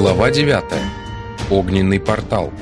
Глава 9. Огненный портал.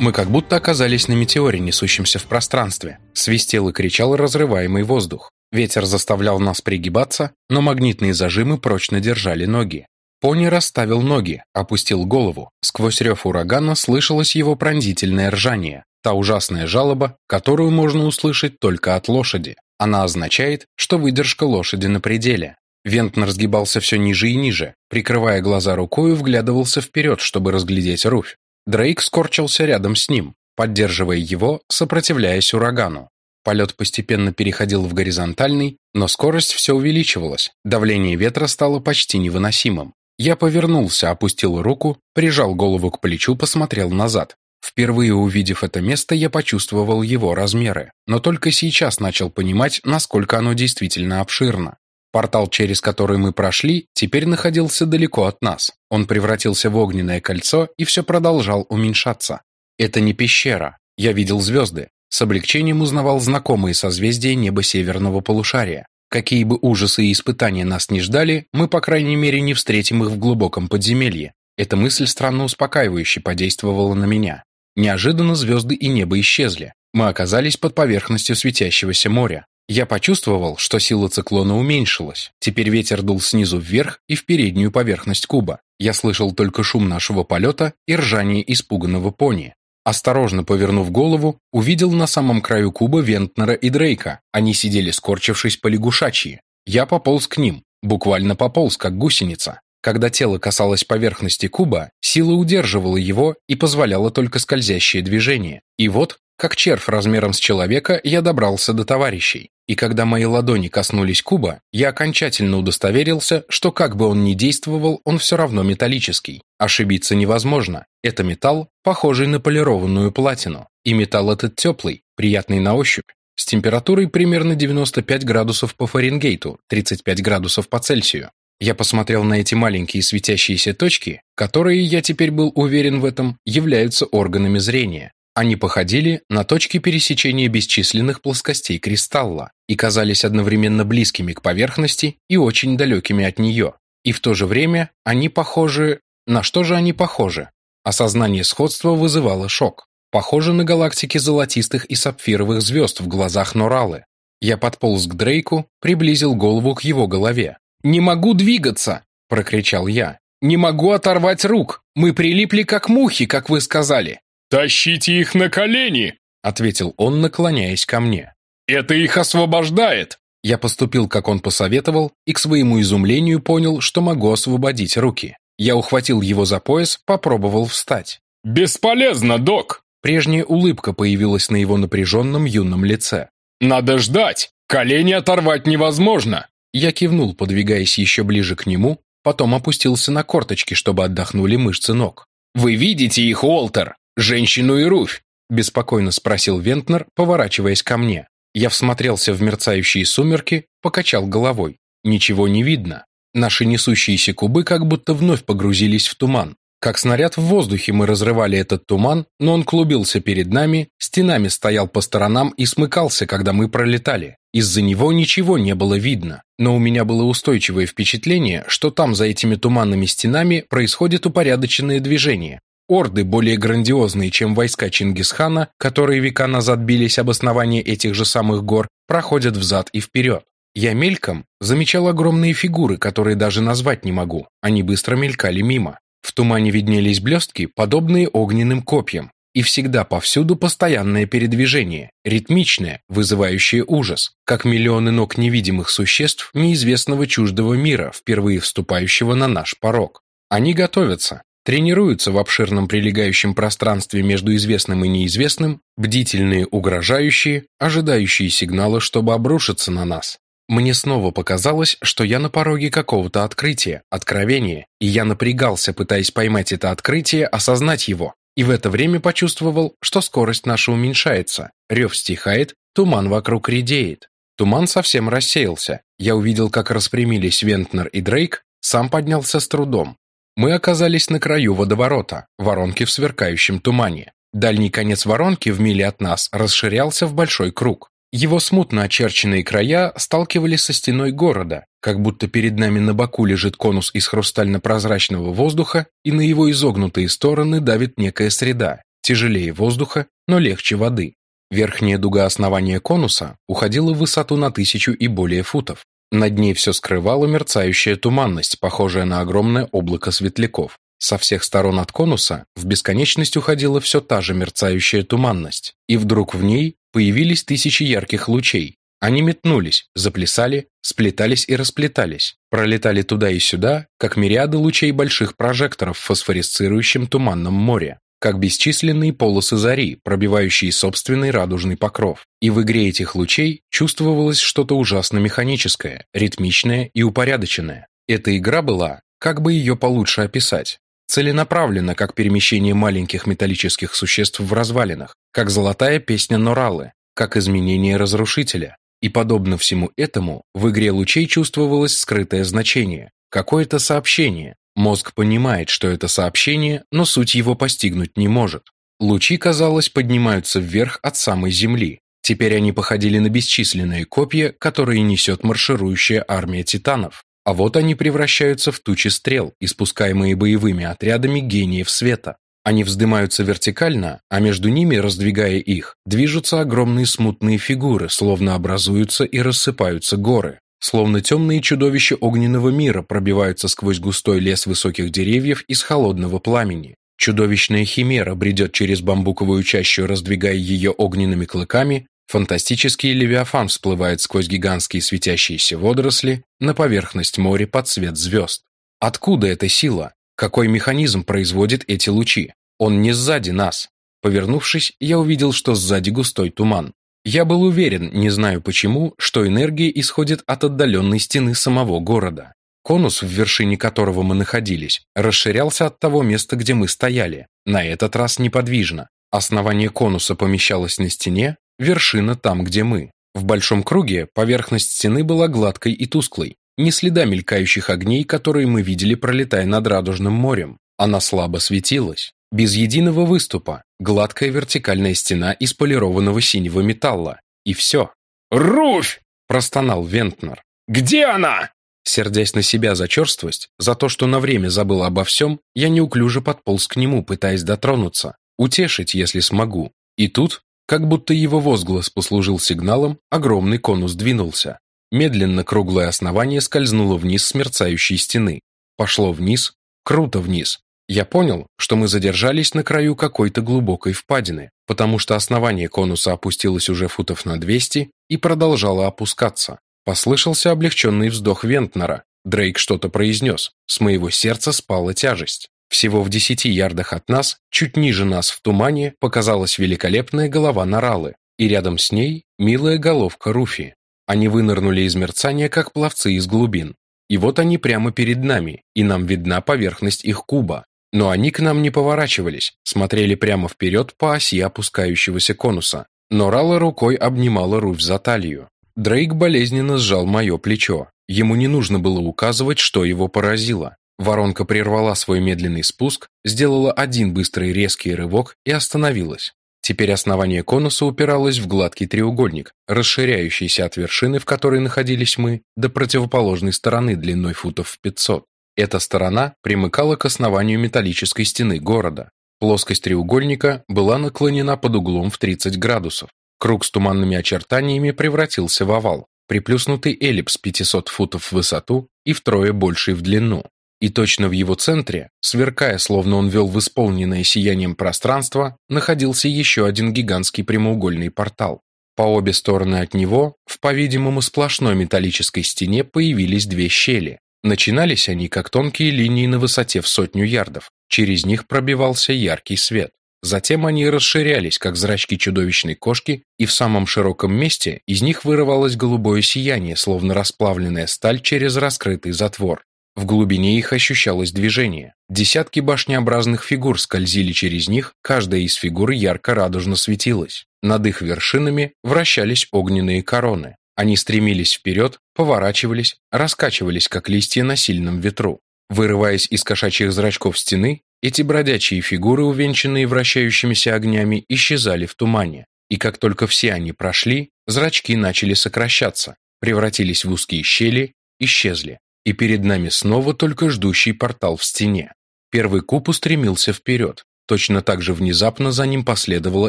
Мы как будто оказались на метеоре, несущемся в пространстве. Свистел и кричал разрываемый воздух. Ветер заставлял нас пригибаться, но магнитные зажимы прочно держали ноги. Пони расставил ноги, опустил голову. Сквозь рев урагана слышалось его пронзительное ржание. Та ужасная жалоба, которую можно услышать только от лошади. Она означает, что выдержка лошади на пределе. Вентнер сгибался все ниже и ниже, прикрывая глаза рукой, вглядывался вперед, чтобы разглядеть Руфь. Дрейк скорчился рядом с ним, поддерживая его, сопротивляясь урагану. Полет постепенно переходил в горизонтальный, но скорость все увеличивалась, давление ветра стало почти невыносимым. Я повернулся, опустил руку, прижал голову к плечу, посмотрел назад. Впервые увидев это место, я почувствовал его размеры, но только сейчас начал понимать, насколько оно действительно обширно. Портал, через который мы прошли, теперь находился далеко от нас. Он превратился в огненное кольцо и все продолжал уменьшаться. Это не пещера. Я видел звезды. С облегчением узнавал знакомые созвездия неба северного полушария. Какие бы ужасы и испытания нас не ждали, мы, по крайней мере, не встретим их в глубоком подземелье. Эта мысль странно успокаивающе подействовала на меня. Неожиданно звезды и небо исчезли. Мы оказались под поверхностью светящегося моря. Я почувствовал, что сила циклона уменьшилась. Теперь ветер дул снизу вверх и в переднюю поверхность куба. Я слышал только шум нашего полета и ржание испуганного пони. Осторожно повернув голову, увидел на самом краю куба Вентнера и Дрейка. Они сидели скорчившись по лягушачьи. Я пополз к ним, буквально пополз, как гусеница. Когда тело касалось поверхности куба, сила удерживала его и позволяла только скользящее движение. И вот, как червь размером с человека, я добрался до товарищей. И когда мои ладони коснулись куба, я окончательно удостоверился, что как бы он ни действовал, он все равно металлический. Ошибиться невозможно. Это металл, похожий на полированную платину. И металл этот теплый, приятный на ощупь, с температурой примерно 95 градусов по Фаренгейту, 35 градусов по Цельсию. Я посмотрел на эти маленькие светящиеся точки, которые, я теперь был уверен в этом, являются органами зрения. Они походили на точки пересечения бесчисленных плоскостей кристалла и казались одновременно близкими к поверхности и очень далекими от нее. И в то же время они похожи... На что же они похожи? Осознание сходства вызывало шок. Похоже на галактики золотистых и сапфировых звезд в глазах Норалы. Я подполз к Дрейку, приблизил голову к его голове. «Не могу двигаться!» – прокричал я. «Не могу оторвать рук! Мы прилипли как мухи, как вы сказали!» «Тащите их на колени!» — ответил он, наклоняясь ко мне. «Это их освобождает!» Я поступил, как он посоветовал, и к своему изумлению понял, что могу освободить руки. Я ухватил его за пояс, попробовал встать. «Бесполезно, док!» Прежняя улыбка появилась на его напряженном юном лице. «Надо ждать! Колени оторвать невозможно!» Я кивнул, подвигаясь еще ближе к нему, потом опустился на корточки, чтобы отдохнули мышцы ног. «Вы видите их, Уолтер? «Женщину и Руфь?» – беспокойно спросил Вентнер, поворачиваясь ко мне. Я всмотрелся в мерцающие сумерки, покачал головой. Ничего не видно. Наши несущиеся кубы как будто вновь погрузились в туман. Как снаряд в воздухе мы разрывали этот туман, но он клубился перед нами, стенами стоял по сторонам и смыкался, когда мы пролетали. Из-за него ничего не было видно, но у меня было устойчивое впечатление, что там за этими туманными стенами происходит упорядоченное движение, Орды, более грандиозные, чем войска Чингисхана, которые века назад бились об основании этих же самых гор, проходят взад и вперед. Я мельком замечал огромные фигуры, которые даже назвать не могу. Они быстро мелькали мимо. В тумане виднелись блестки, подобные огненным копьям. И всегда повсюду постоянное передвижение, ритмичное, вызывающее ужас, как миллионы ног невидимых существ неизвестного чуждого мира, впервые вступающего на наш порог. Они готовятся, тренируются в обширном прилегающем пространстве между известным и неизвестным, бдительные, угрожающие, ожидающие сигнала, чтобы обрушиться на нас. Мне снова показалось, что я на пороге какого-то открытия, откровения, и я напрягался, пытаясь поймать это открытие, осознать его. И в это время почувствовал, что скорость наша уменьшается, рев стихает, туман вокруг редеет. Туман совсем рассеялся. Я увидел, как распрямились Вентнер и Дрейк, сам поднялся с трудом. Мы оказались на краю водоворота, воронки в сверкающем тумане. Дальний конец воронки в миле от нас расширялся в большой круг. Его смутно очерченные края сталкивались со стеной города, как будто перед нами на боку лежит конус из хрустально-прозрачного воздуха, и на его изогнутые стороны давит некая среда, тяжелее воздуха, но легче воды. Верхняя дуга основания конуса уходила в высоту на тысячу и более футов. Над ней все скрывала мерцающая туманность, похожая на огромное облако светляков. Со всех сторон от конуса в бесконечность уходила все та же мерцающая туманность, и вдруг в ней появились тысячи ярких лучей. Они метнулись, заплясали, сплетались и расплетались, пролетали туда и сюда, как мириады лучей больших прожекторов в фосфоресцирующем туманном море, как бесчисленные полосы зари, пробивающие собственный радужный покров. И в игре этих лучей чувствовалось что-то ужасно механическое, ритмичное и упорядоченное. Эта игра была, как бы ее получше описать, Целенаправленно, как перемещение маленьких металлических существ в развалинах, как золотая песня Норалы, как изменение разрушителя. И подобно всему этому, в игре лучей чувствовалось скрытое значение, какое-то сообщение. Мозг понимает, что это сообщение, но суть его постигнуть не может. Лучи, казалось, поднимаются вверх от самой земли. Теперь они походили на бесчисленные копья, которые несет марширующая армия титанов. А вот они превращаются в тучи стрел, испускаемые боевыми отрядами гениев света. Они вздымаются вертикально, а между ними, раздвигая их, движутся огромные смутные фигуры, словно образуются и рассыпаются горы. Словно темные чудовища огненного мира пробиваются сквозь густой лес высоких деревьев из холодного пламени. Чудовищная химера бредет через бамбуковую чащу, раздвигая ее огненными клыками, Фантастический левиафан всплывает сквозь гигантские светящиеся водоросли на поверхность моря под цвет звезд. Откуда эта сила? Какой механизм производит эти лучи? Он не сзади нас. Повернувшись, я увидел, что сзади густой туман. Я был уверен, не знаю почему, что энергия исходит от отдаленной стены самого города. Конус, в вершине которого мы находились, расширялся от того места, где мы стояли, на этот раз неподвижно. Основание конуса помещалось на стене, Вершина там, где мы. В большом круге поверхность стены была гладкой и тусклой, ни следа мелькающих огней, которые мы видели, пролетая над Радужным морем. Она слабо светилась. Без единого выступа, гладкая вертикальная стена из полированного синего металла. И все. «Руфь!» – простонал Вентнер. «Где она?» Сердясь на себя за черствость, за то, что на время забыл обо всем, я неуклюже подполз к нему, пытаясь дотронуться, утешить, если смогу. И тут как будто его возглас послужил сигналом, огромный конус двинулся. Медленно круглое основание скользнуло вниз с мерцающей стены. Пошло вниз, круто вниз. Я понял, что мы задержались на краю какой-то глубокой впадины, потому что основание конуса опустилось уже футов на 200 и продолжало опускаться. Послышался облегченный вздох Вентнера. Дрейк что-то произнес. С моего сердца спала тяжесть. Всего в десяти ярдах от нас, чуть ниже нас в тумане, показалась великолепная голова Наралы, и рядом с ней милая головка Руфи. Они вынырнули из мерцания, как пловцы из глубин. И вот они прямо перед нами, и нам видна поверхность их куба. Но они к нам не поворачивались, смотрели прямо вперед по оси опускающегося конуса. Но Рала рукой обнимала Руфь за талию. Дрейк болезненно сжал мое плечо. Ему не нужно было указывать, что его поразило. Воронка прервала свой медленный спуск, сделала один быстрый резкий рывок и остановилась. Теперь основание конуса упиралось в гладкий треугольник, расширяющийся от вершины, в которой находились мы, до противоположной стороны длиной футов в 500. Эта сторона примыкала к основанию металлической стены города. Плоскость треугольника была наклонена под углом в 30 градусов. Круг с туманными очертаниями превратился в овал, приплюснутый эллипс 500 футов в высоту и втрое больший в длину. И точно в его центре, сверкая, словно он вел в исполненное сиянием пространство, находился еще один гигантский прямоугольный портал. По обе стороны от него, в, по-видимому, сплошной металлической стене появились две щели. Начинались они, как тонкие линии на высоте в сотню ярдов. Через них пробивался яркий свет. Затем они расширялись, как зрачки чудовищной кошки, и в самом широком месте из них вырывалось голубое сияние, словно расплавленная сталь через раскрытый затвор. В глубине их ощущалось движение. Десятки башнеобразных фигур скользили через них, каждая из фигур ярко-радужно светилась. Над их вершинами вращались огненные короны. Они стремились вперед, поворачивались, раскачивались, как листья на сильном ветру. Вырываясь из кошачьих зрачков стены, эти бродячие фигуры, увенчанные вращающимися огнями, исчезали в тумане. И как только все они прошли, зрачки начали сокращаться, превратились в узкие щели, исчезли. И перед нами снова только ждущий портал в стене. Первый куб устремился вперед. Точно так же внезапно за ним последовала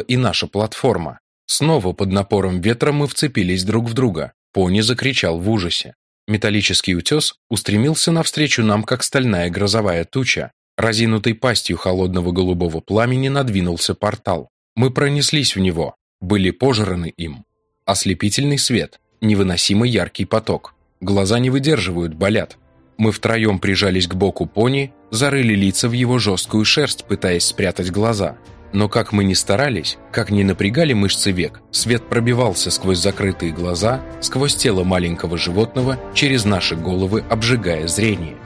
и наша платформа. Снова под напором ветра мы вцепились друг в друга. Пони закричал в ужасе. Металлический утес устремился навстречу нам, как стальная грозовая туча. Разинутой пастью холодного голубого пламени надвинулся портал. Мы пронеслись в него, были пожраны им. Ослепительный свет, невыносимо яркий поток. Глаза не выдерживают, болят. Мы втроем прижались к боку пони, зарыли лица в его жесткую шерсть, пытаясь спрятать глаза. Но как мы ни старались, как ни напрягали мышцы век, свет пробивался сквозь закрытые глаза, сквозь тело маленького животного, через наши головы обжигая зрение.